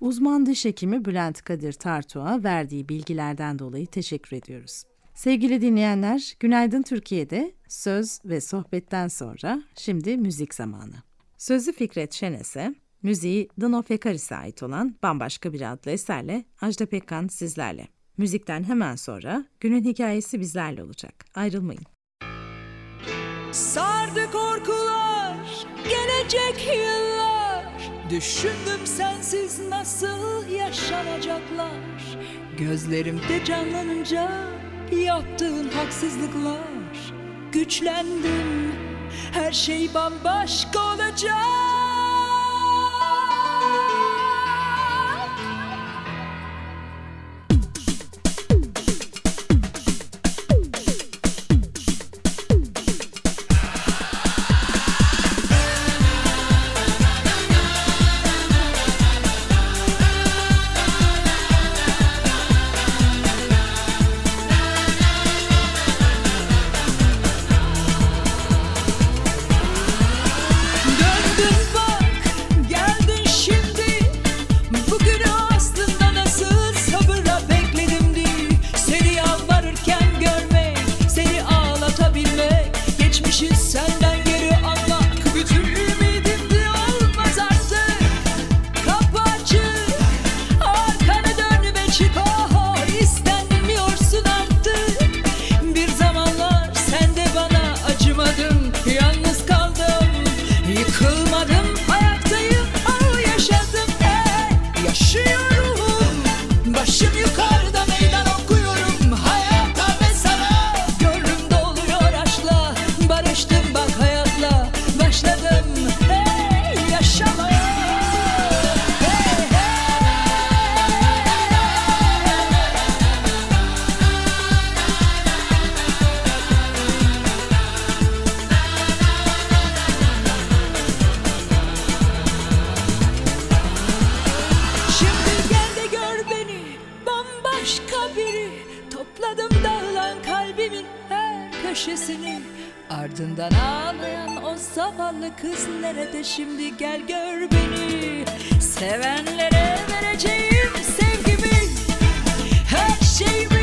Uzman diş hekimi Bülent Kadir Tartuğ'a verdiği bilgilerden dolayı teşekkür ediyoruz. Sevgili dinleyenler, Günaydın Türkiye'de söz ve sohbetten sonra şimdi müzik zamanı. Sözü Fikret Şenes'e, müziği Dino Fekaris'e ait olan Bambaşka Bir adlı eserle Ajda Pekkan sizlerle. Müzikten hemen sonra günün hikayesi bizlerle olacak. Ayrılmayın. Sardı korkular, gelecek yıllar Düşündüm sensiz nasıl yaşanacaklar. Gözlerimde canlanınca yaptığın haksızlıklar. Güçlendim, her şey bambaşka olacak Ardından ağlayan o zavallı kız nerede? Şimdi gel gör beni. Sevenlere vereceğim sevgimi. Her şeyimi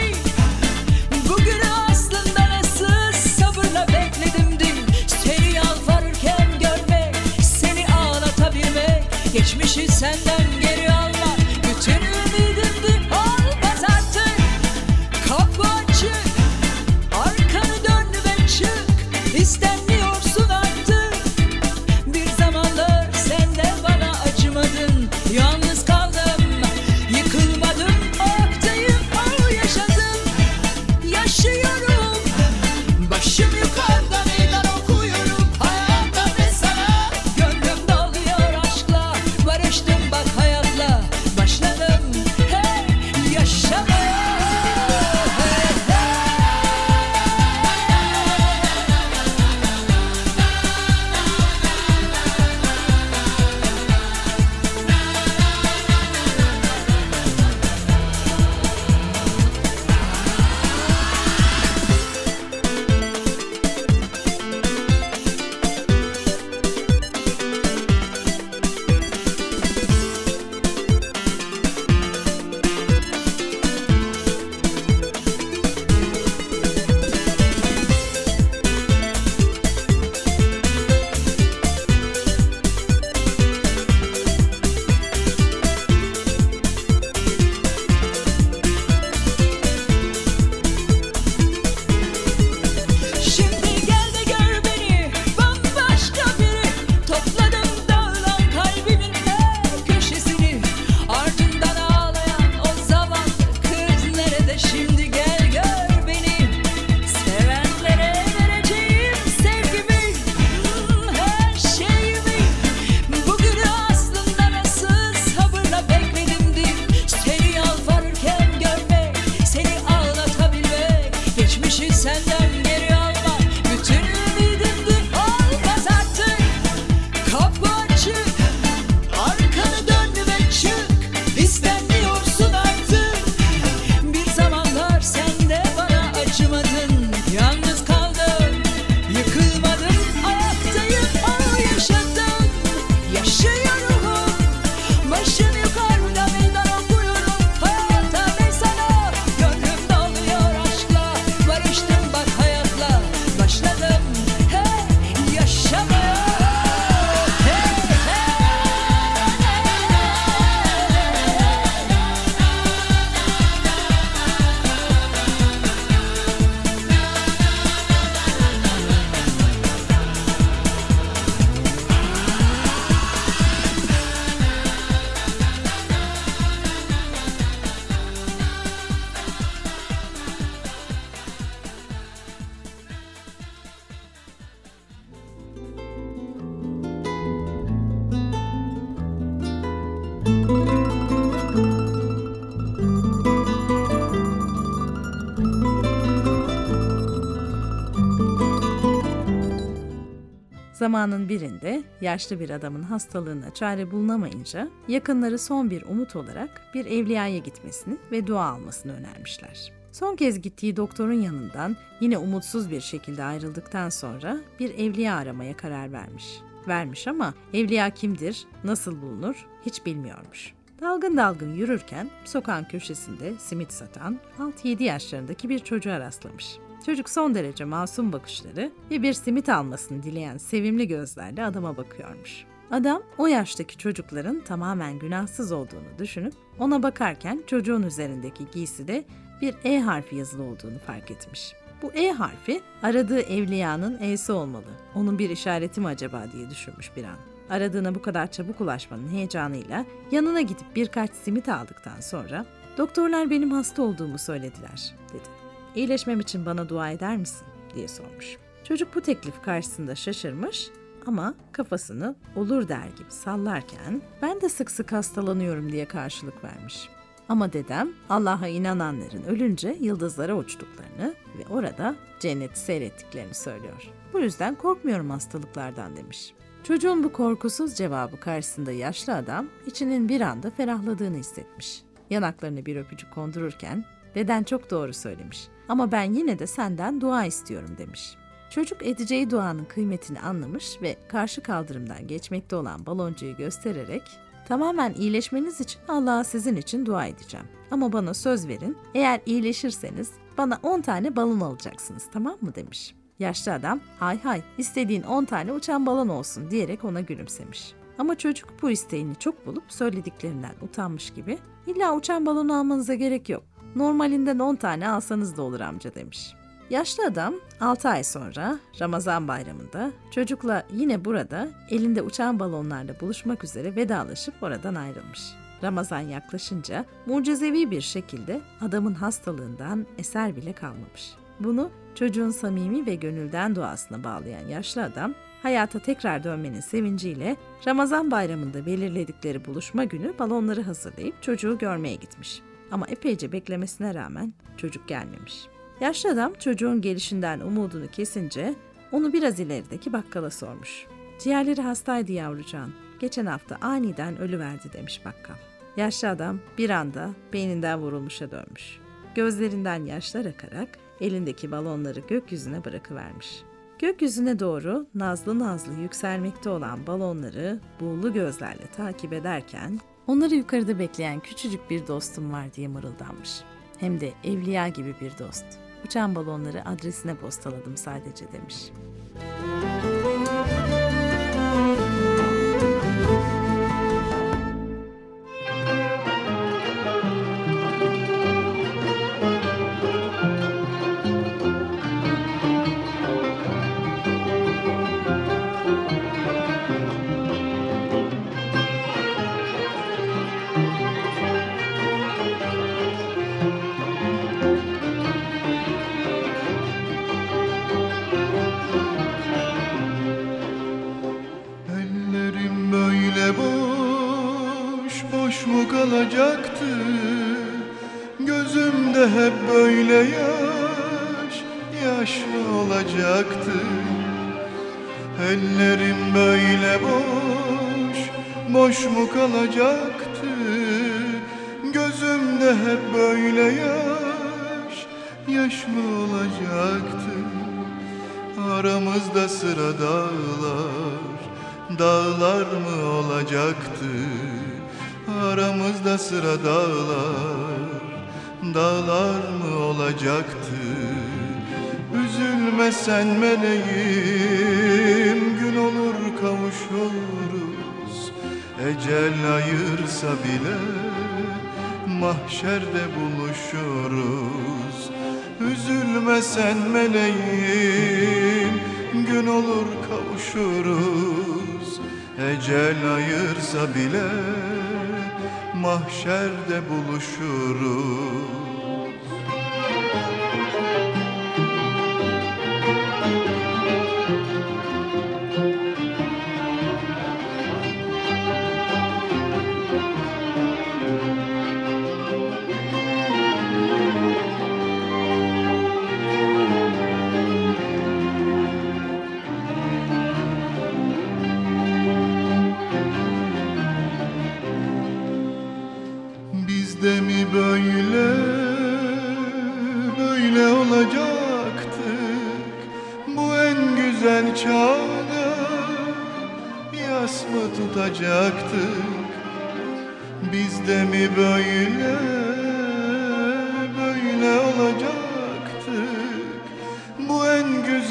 Zamanın birinde yaşlı bir adamın hastalığına çare bulunamayınca yakınları son bir umut olarak bir evliyaya gitmesini ve dua almasını önermişler. Son kez gittiği doktorun yanından yine umutsuz bir şekilde ayrıldıktan sonra bir evliya aramaya karar vermiş. Vermiş ama evliya kimdir, nasıl bulunur hiç bilmiyormuş. Dalgın dalgın yürürken sokağın köşesinde simit satan 6-7 yaşlarındaki bir çocuğa rastlamış. Çocuk son derece masum bakışları ve bir simit almasını dileyen sevimli gözlerle adama bakıyormuş. Adam o yaştaki çocukların tamamen günahsız olduğunu düşünüp ona bakarken çocuğun üzerindeki giyside bir E harfi yazılı olduğunu fark etmiş. Bu E harfi aradığı evliyanın E'si olmalı. Onun bir işareti mi acaba diye düşünmüş bir an. Aradığına bu kadar çabuk ulaşmanın heyecanıyla yanına gidip birkaç simit aldıktan sonra doktorlar benim hasta olduğumu söylediler dedi. İyileşmem için bana dua eder misin diye sormuş. Çocuk bu teklif karşısında şaşırmış ama kafasını olur der gibi sallarken ben de sık sık hastalanıyorum diye karşılık vermiş. Ama dedem Allah'a inananların ölünce yıldızlara uçtuklarını ve orada cenneti seyrettiklerini söylüyor. Bu yüzden korkmuyorum hastalıklardan demiş. Çocuğun bu korkusuz cevabı karşısında yaşlı adam içinin bir anda ferahladığını hissetmiş. Yanaklarını bir öpücük kondururken deden çok doğru söylemiş ama ben yine de senden dua istiyorum demiş. Çocuk edeceği duanın kıymetini anlamış ve karşı kaldırımdan geçmekte olan baloncuyu göstererek tamamen iyileşmeniz için Allah'a sizin için dua edeceğim. Ama bana söz verin eğer iyileşirseniz bana 10 tane balon alacaksınız tamam mı demiş. Yaşlı adam hay hay istediğin 10 tane uçan balon olsun diyerek ona gülümsemiş. Ama çocuk bu isteğini çok bulup söylediklerinden utanmış gibi illa uçan balon almanıza gerek yok. Normalinden 10 tane alsanız da olur amca demiş. Yaşlı adam 6 ay sonra Ramazan bayramında çocukla yine burada elinde uçan balonlarla buluşmak üzere vedalaşıp oradan ayrılmış. Ramazan yaklaşınca mucizevi bir şekilde adamın hastalığından eser bile kalmamış. Bunu çocuğun samimi ve gönülden duasına bağlayan yaşlı adam hayata tekrar dönmenin sevinciyle Ramazan bayramında belirledikleri buluşma günü balonları hazırlayıp çocuğu görmeye gitmiş. Ama epeyce beklemesine rağmen çocuk gelmemiş. Yaşlı adam çocuğun gelişinden umudunu kesince onu biraz ilerideki bakkala sormuş. Ciğerleri hastaydı yavrucağın. Geçen hafta aniden ölüverdi demiş bakkal. Yaşlı adam bir anda beyninden vurulmuşa dönmüş. Gözlerinden yaşlar akarak elindeki balonları gökyüzüne bırakıvermiş. Gökyüzüne doğru nazlı nazlı yükselmekte olan balonları buğulu gözlerle takip ederken onları yukarıda bekleyen küçücük bir dostum var diye mırıldanmış. Hem de evliya gibi bir dost. Uçan balonları adresine postaladım sadece demiş. Böyle yaş, yaş olacaktı? Ellerim böyle boş, boş mu kalacaktı? Gözümde hep böyle yaş, yaş mı olacaktı? Aramızda sıra dağlar, dağlar mı olacaktı? Aramızda sıra dağlar, dağlar mı olacaktı? Üzülme sen meleğim, gün olur kavuşuruz. Ecel ayırsa bile mahşerde buluşuruz. Üzülme sen meleğim Gün olur kavuşuruz Ecel ayırsa bile Mahşerde buluşuruz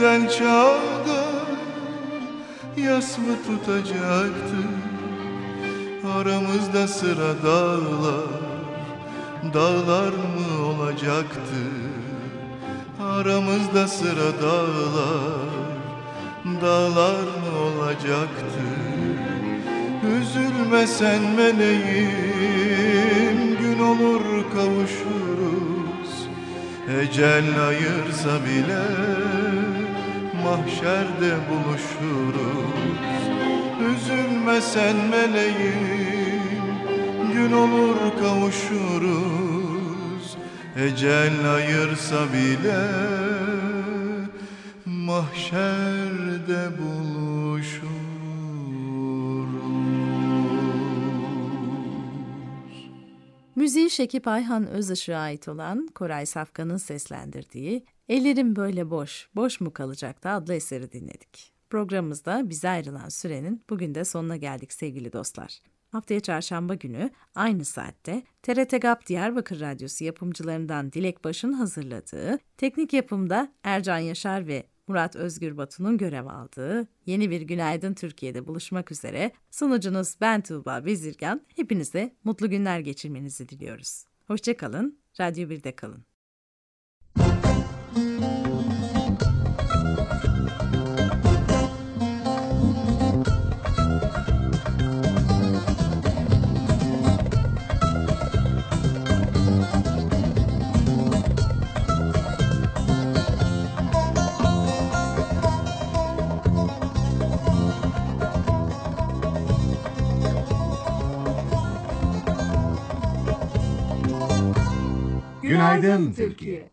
güzel çağda yas mı tutacaktık Aramızda sıra dağlar Dağlar mı olacaktı? Aramızda sıra dağlar Dağlar mı olacaktı? Üzülme sen meleğim Gün olur kavuşuruz. Ecel ayırsa bile Mahşerde buluşuruz. Üzülme sen meleğim Gün olur kavuşuruz. Ecel ayırsa bile Mahşerde buluşuruz Müziği Şekip Ayhan Özışık'a ait olan Koray Safkan'ın seslendirdiği Ellerim Böyle Boş, Boş Mu Kalacaktı adlı eseri dinledik. Programımızda bize ayrılan sürenin bugün de sonuna geldik sevgili dostlar. Haftaya çarşamba günü aynı saatte TRT GAP Diyarbakır Radyosu yapımcılarından Dilek Baş'ın hazırladığı, teknik yapımda Ercan Yaşar ve Murat Özgür Batu'nun görev aldığı yeni bir Günaydın Türkiye'de buluşmak üzere sunucunuz ben Tuğba Bezirgan. Hepinize mutlu günler geçirmenizi diliyoruz. Hoşçakalın, Radyo 1'de kalın. Günaydın Türkiye.